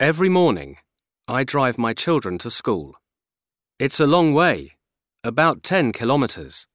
Every morning, I drive my children to school. It's a long way, about 10 kilometers.